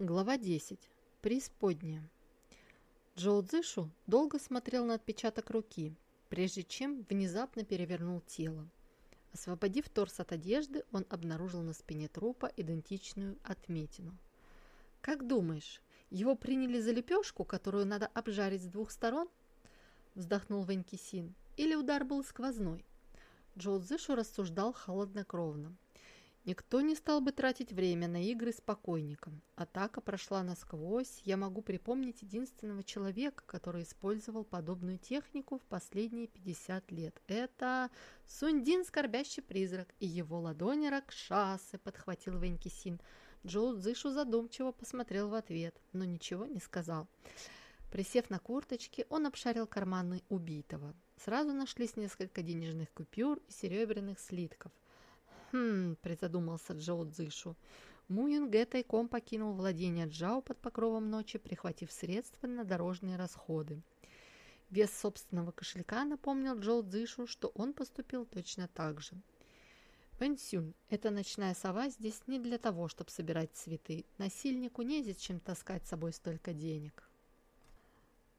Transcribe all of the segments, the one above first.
Глава 10. Преисподняя. Джоу Цзышу долго смотрел на отпечаток руки, прежде чем внезапно перевернул тело. Освободив торс от одежды, он обнаружил на спине трупа идентичную отметину. «Как думаешь, его приняли за лепешку, которую надо обжарить с двух сторон?» вздохнул Ванькисин. «Или удар был сквозной?» Джоу Цзышу рассуждал холоднокровно. Никто не стал бы тратить время на игры с покойником. Атака прошла насквозь. Я могу припомнить единственного человека, который использовал подобную технику в последние 50 лет. Это Сундин, скорбящий призрак, и его ладони Ракшасы, подхватил Венкисин. Джоу Цзышу задумчиво посмотрел в ответ, но ничего не сказал. Присев на курточки, он обшарил карманы убитого. Сразу нашлись несколько денежных купюр и серебряных слитков – «Хм...» – призадумался Джоу Цзышу. Му Юнге тайком покинул владение Джао под покровом ночи, прихватив средства на дорожные расходы. Вес собственного кошелька напомнил Джоу Цзышу, что он поступил точно так же. Вэньсюнь, эта ночная сова здесь не для того, чтобы собирать цветы. Насильнику незачем таскать с собой столько денег.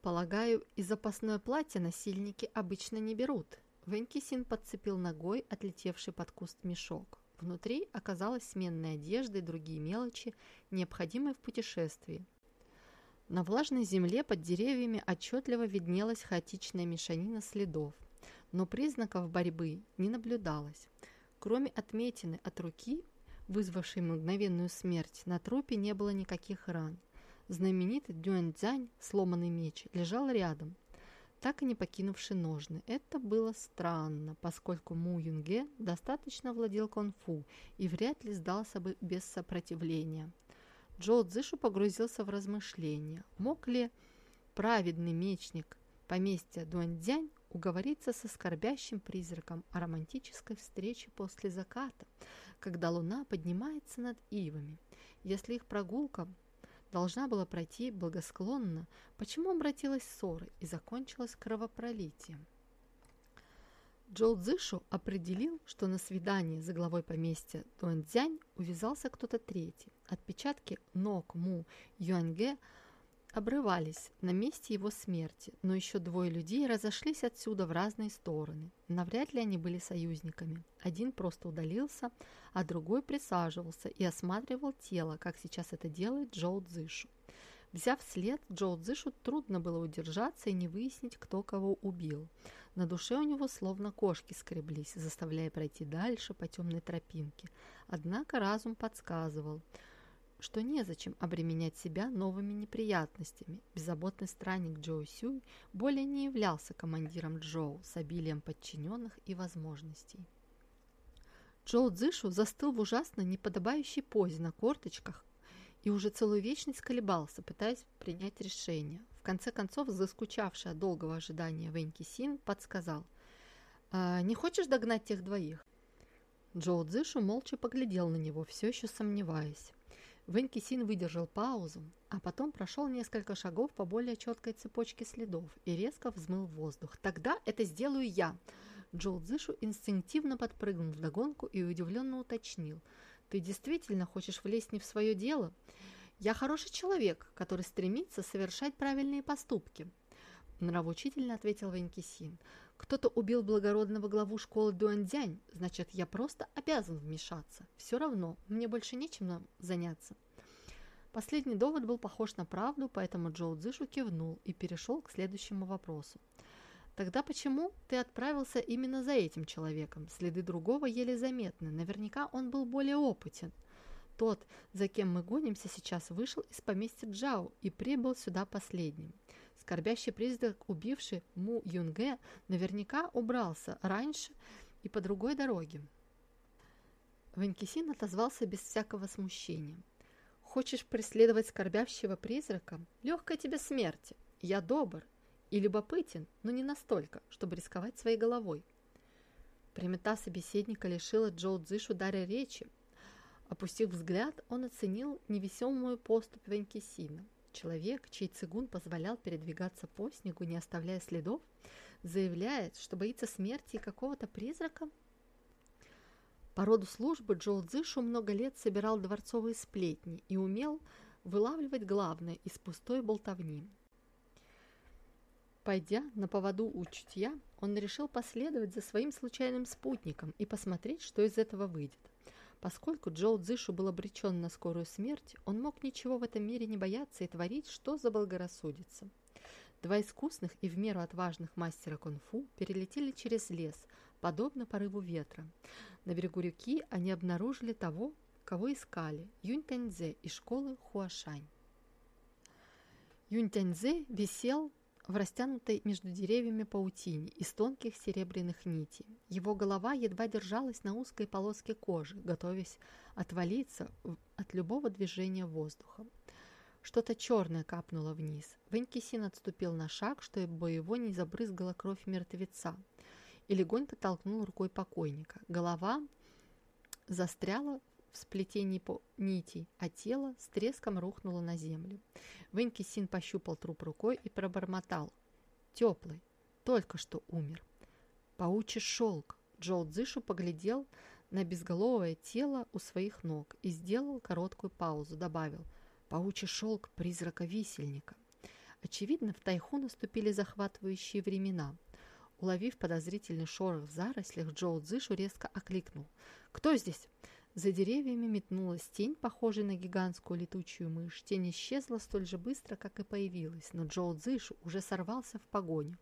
Полагаю, и запасное платье насильники обычно не берут, Венкисин подцепил ногой отлетевший под куст мешок. Внутри оказалась сменная одежда и другие мелочи, необходимые в путешествии. На влажной земле под деревьями отчетливо виднелась хаотичная мешанина следов, но признаков борьбы не наблюдалось. Кроме отметины от руки, вызвавшей мгновенную смерть, на трупе не было никаких ран. Знаменитый Дюэнцзянь, сломанный меч, лежал рядом – так и не покинувши ножны. Это было странно, поскольку Му Юнге достаточно владел кунг-фу и вряд ли сдался бы без сопротивления. Джоу Цзышу погрузился в размышления. Мог ли праведный мечник поместья Дуаньцзянь уговориться со скорбящим призраком о романтической встрече после заката, когда луна поднимается над ивами? Если их прогулка должна была пройти благосклонно, почему обратилась ссора и закончилась кровопролитием. Джоу Цзышу определил, что на свидании за главой поместья Дуэнцзянь увязался кто-то третий. Отпечатки ног Му Юаньге – обрывались на месте его смерти, но еще двое людей разошлись отсюда в разные стороны. Навряд ли они были союзниками. Один просто удалился, а другой присаживался и осматривал тело, как сейчас это делает Джоу Цзышу. Взяв след, Джоу Цзышу трудно было удержаться и не выяснить, кто кого убил. На душе у него словно кошки скреблись, заставляя пройти дальше по темной тропинке. Однако разум подсказывал – что незачем обременять себя новыми неприятностями. Беззаботный странник Джоу Сюй более не являлся командиром Джоу с обилием подчиненных и возможностей. Джоу Цзышу застыл в ужасно неподобающей позе на корточках и уже целую вечность колебался, пытаясь принять решение. В конце концов, заскучавший от долгого ожидания Вэньки Син подсказал. «А, «Не хочешь догнать тех двоих?» Джоу Цзышу молча поглядел на него, все еще сомневаясь. Вэнь Син выдержал паузу, а потом прошел несколько шагов по более четкой цепочке следов и резко взмыл воздух. «Тогда это сделаю я!» Джоу Цзышу инстинктивно подпрыгнул в догонку и удивленно уточнил. «Ты действительно хочешь влезть не в свое дело?» «Я хороший человек, который стремится совершать правильные поступки», нравоучительно ответил Венкисин. «Кто-то убил благородного главу школы Дуандзянь, значит, я просто обязан вмешаться. Все равно, мне больше нечем заняться». Последний довод был похож на правду, поэтому Джоу Цзышу кивнул и перешел к следующему вопросу. «Тогда почему ты отправился именно за этим человеком? Следы другого еле заметны. Наверняка он был более опытен». Тот, за кем мы гонимся сейчас, вышел из поместья Джао и прибыл сюда последним. Скорбящий призрак, убивший Му Юнге, наверняка убрался раньше и по другой дороге. Ванькисин отозвался без всякого смущения. «Хочешь преследовать скорбящего призрака? Легкая тебе смерть. Я добр и любопытен, но не настолько, чтобы рисковать своей головой». Примета собеседника лишила Джоу Цзышу даря речи. Опустив взгляд, он оценил невеселую поступь Ванькисина. Человек, чей цигун позволял передвигаться по снегу, не оставляя следов, заявляет, что боится смерти и какого-то призрака? По роду службы Джоу Цзышу много лет собирал дворцовые сплетни и умел вылавливать главное из пустой болтовни. Пойдя на поводу у чутья, он решил последовать за своим случайным спутником и посмотреть, что из этого выйдет. Поскольку Джоу Цзышу был обречен на скорую смерть, он мог ничего в этом мире не бояться и творить, что заблагорассудится. Два искусных и в меру отважных мастера кунг-фу перелетели через лес, подобно порыву ветра. На берегу реки они обнаружили того, кого искали – Юнь Тяньцзе из школы Хуашань. Юнь Тяньцзе висел в растянутой между деревьями паутине из тонких серебряных нитей. Его голова едва держалась на узкой полоске кожи, готовясь отвалиться от любого движения воздуха. Что-то черное капнуло вниз. Венкисин отступил на шаг, чтобы его не забрызгала кровь мертвеца, и легонько толкнул рукой покойника. Голова застряла в сплетении нитей, а тело с треском рухнуло на землю. Веньки Син пощупал труп рукой и пробормотал. Теплый, только что умер. Паучий шелк. Джоу Цзышу поглядел на безголовое тело у своих ног и сделал короткую паузу, добавил «Паучий шелк призрака висельника». Очевидно, в Тайху наступили захватывающие времена. Уловив подозрительный шорох в зарослях, Джоу Цзышу резко окликнул. «Кто здесь?» За деревьями метнулась тень, похожая на гигантскую летучую мышь. Тень исчезла столь же быстро, как и появилась, но Джоу Цзыш уже сорвался в погоню.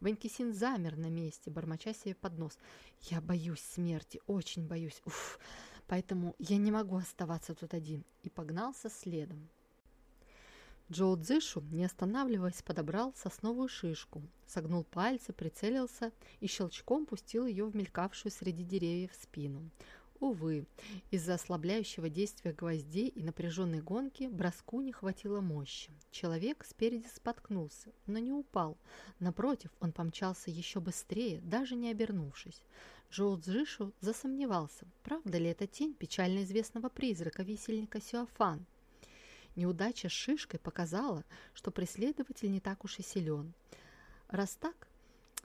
Ванькисин замер на месте, бормоча себе под нос. «Я боюсь смерти, очень боюсь, уф, поэтому я не могу оставаться тут один», и погнался следом. Джоу Цзышу, не останавливаясь, подобрал сосновую шишку, согнул пальцы, прицелился и щелчком пустил ее в мелькавшую среди деревьев спину. Увы, из-за ослабляющего действия гвоздей и напряженной гонки броску не хватило мощи. Человек спереди споткнулся, но не упал. Напротив, он помчался еще быстрее, даже не обернувшись. Джоу Цзышу засомневался, правда ли это тень печально известного призрака висельника Сюафан. Неудача с шишкой показала, что преследователь не так уж и силен. Раз так,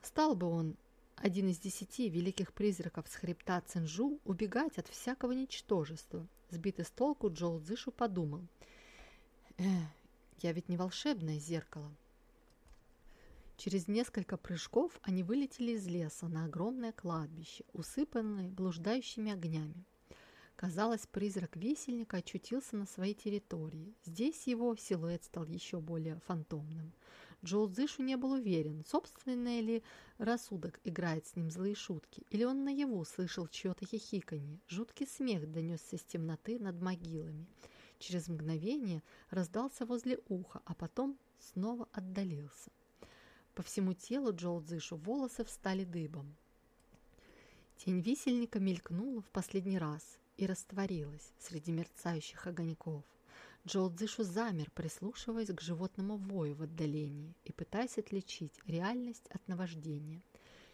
стал бы он один из десяти великих призраков с хребта Цинжу, убегать от всякого ничтожества. Сбитый с толку Джоу Цзышу подумал. «Э, я ведь не волшебное зеркало». Через несколько прыжков они вылетели из леса на огромное кладбище, усыпанное блуждающими огнями. Казалось, призрак весельника очутился на своей территории. Здесь его силуэт стал еще более фантомным – Джоу Цзышу не был уверен, собственный ли рассудок играет с ним злые шутки, или он наяву слышал чье-то хихиканье. Жуткий смех донесся с темноты над могилами. Через мгновение раздался возле уха, а потом снова отдалился. По всему телу Джоу Цзышу волосы встали дыбом. Тень висельника мелькнула в последний раз и растворилась среди мерцающих огоньков. Джоу Цзышу замер, прислушиваясь к животному вою в отдалении и пытаясь отличить реальность от наваждения.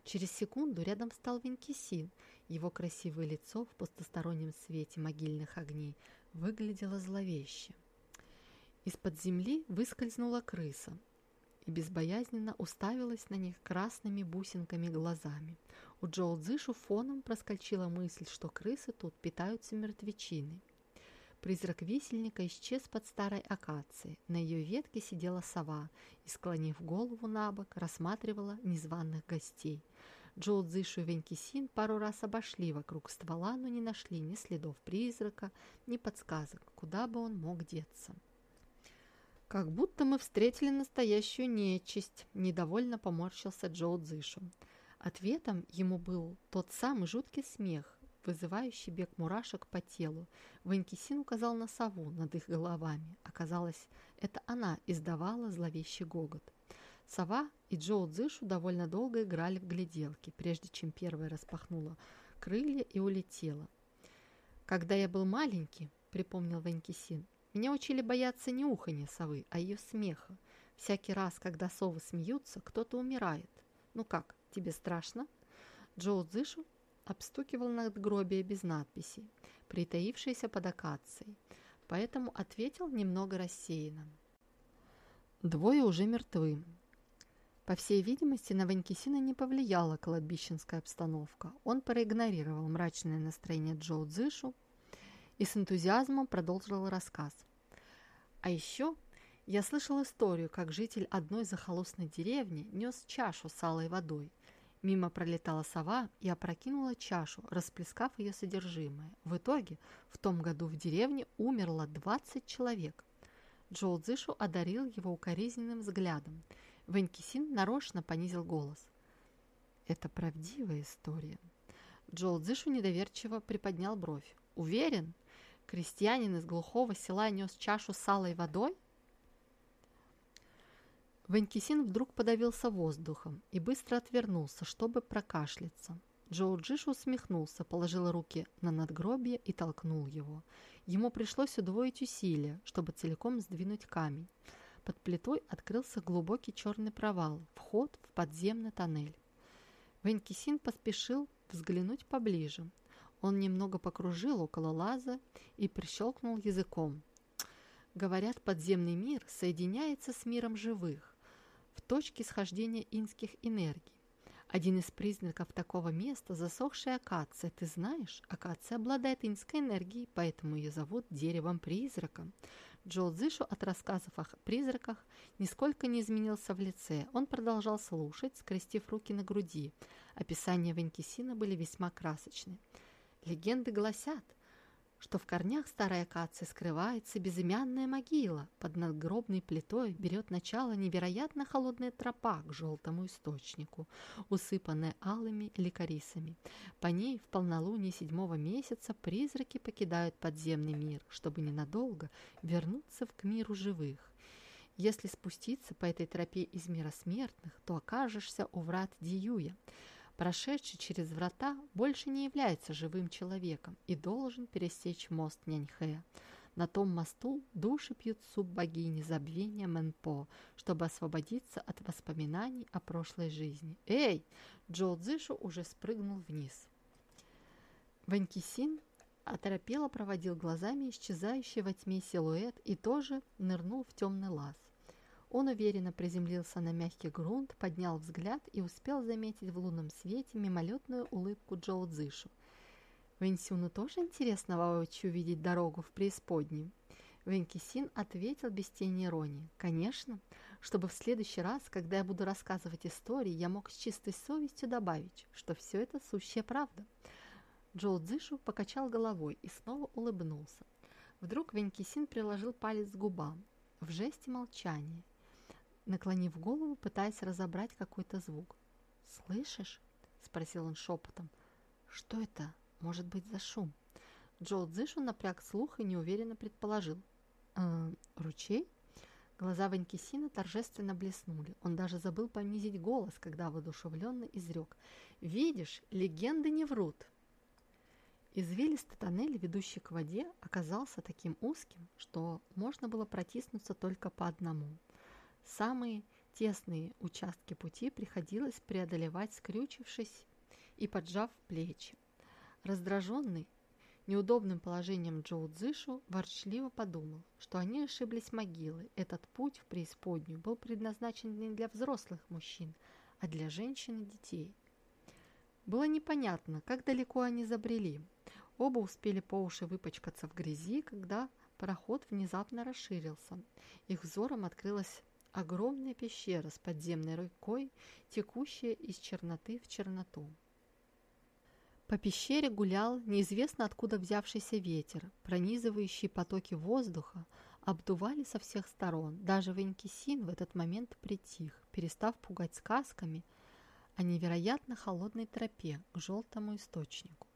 Через секунду рядом стал Венкисин. Его красивое лицо в пустостороннем свете могильных огней выглядело зловеще. Из-под земли выскользнула крыса и безбоязненно уставилась на них красными бусинками глазами. У Джоу Цзышу фоном проскочила мысль, что крысы тут питаются мертвечиной. Призрак висельника исчез под старой акацией. На ее ветке сидела сова и, склонив голову на бок, рассматривала незваных гостей. Джоу Цзышу и Венкисин пару раз обошли вокруг ствола, но не нашли ни следов призрака, ни подсказок, куда бы он мог деться. «Как будто мы встретили настоящую нечисть», – недовольно поморщился Джоу Цзышу. Ответом ему был тот самый жуткий смех, вызывающий бег мурашек по телу. Ванькисин указал на сову над их головами. Оказалось, это она издавала зловещий гогот. Сова и Джоу Цзышу довольно долго играли в гляделки, прежде чем первая распахнула крылья и улетела. «Когда я был маленький», — припомнил Ванькисин, — «меня учили бояться не уханья совы, а ее смеха. Всякий раз, когда совы смеются, кто-то умирает. Ну как, тебе страшно?» Джоу Цзышу обстукивал надгробие без надписей, притаившееся под акацией, поэтому ответил немного рассеянно. Двое уже мертвы. По всей видимости, на Ванькисина не повлияла кладбищенская обстановка. Он проигнорировал мрачное настроение Джоу Цзышу и с энтузиазмом продолжил рассказ. А еще я слышал историю, как житель одной захолустной деревни нес чашу с алой водой. Мимо пролетала сова и опрокинула чашу, расплескав ее содержимое. В итоге в том году в деревне умерло 20 человек. Джоу Цзышу одарил его укоризненным взглядом. Ванькисин нарочно понизил голос. «Это правдивая история». Джоу Цзышу недоверчиво приподнял бровь. «Уверен? Крестьянин из глухого села нес чашу с алой водой?» Ванькисин вдруг подавился воздухом и быстро отвернулся, чтобы прокашляться. Джоу Джиш усмехнулся, положил руки на надгробие и толкнул его. Ему пришлось удвоить усилия, чтобы целиком сдвинуть камень. Под плитой открылся глубокий черный провал, вход в подземный тоннель. Венкисин поспешил взглянуть поближе. Он немного покружил около лаза и прищелкнул языком. Говорят, подземный мир соединяется с миром живых в точке схождения инских энергий. Один из признаков такого места – засохшая акация. Ты знаешь, акация обладает инской энергией, поэтому ее зовут деревом-призраком. Джо Цзышу от рассказов о призраках нисколько не изменился в лице. Он продолжал слушать, скрестив руки на груди. Описания Венкисина были весьма красочны. Легенды гласят – что в корнях старой акации скрывается безымянная могила. Под надгробной плитой берет начало невероятно холодная тропа к желтому источнику, усыпанная алыми ликорисами. По ней в полнолуние седьмого месяца призраки покидают подземный мир, чтобы ненадолго вернуться к миру живых. Если спуститься по этой тропе из мира смертных, то окажешься у врат Диюя – Прошедший через врата больше не является живым человеком и должен пересечь мост Няньхэ. На том мосту души пьют суп богини забвения Мэнпо, чтобы освободиться от воспоминаний о прошлой жизни. «Эй!» Джоу Цзышу уже спрыгнул вниз. Ванькисин оторопело проводил глазами исчезающий во тьме силуэт и тоже нырнул в темный лаз. Он уверенно приземлился на мягкий грунт, поднял взгляд и успел заметить в лунном свете мимолетную улыбку Джоу Цзышу. «Вэньсюну тоже интересно воочию увидеть дорогу в преисподнюю?» Венки Син ответил без тени иронии. «Конечно, чтобы в следующий раз, когда я буду рассказывать истории, я мог с чистой совестью добавить, что все это сущая правда». Джоу Цзышу покачал головой и снова улыбнулся. Вдруг Венки Син приложил палец к губам в жесте молчания наклонив голову, пытаясь разобрать какой-то звук. «Слышишь?» – спросил он шепотом. «Что это может быть за шум?» Джо Цзышу напряг слух и неуверенно предположил. «Э, «Ручей?» Глаза Ванькисина торжественно блеснули. Он даже забыл понизить голос, когда воодушевленно изрек. «Видишь, легенды не врут!» Извилистый тоннель, ведущий к воде, оказался таким узким, что можно было протиснуться только по одному – Самые тесные участки пути приходилось преодолевать, скрючившись и поджав плечи. Раздраженный неудобным положением Джоу Цзышу ворчливо подумал, что они ошиблись могилой. Этот путь в преисподнюю был предназначен не для взрослых мужчин, а для женщин и детей. Было непонятно, как далеко они забрели. Оба успели по уши выпачкаться в грязи, когда пароход внезапно расширился. Их взором открылась огромная пещера с подземной рекой, текущая из черноты в черноту. По пещере гулял неизвестно откуда взявшийся ветер, пронизывающие потоки воздуха обдували со всех сторон. Даже Венкисин в этот момент притих, перестав пугать сказками о невероятно холодной тропе к желтому источнику.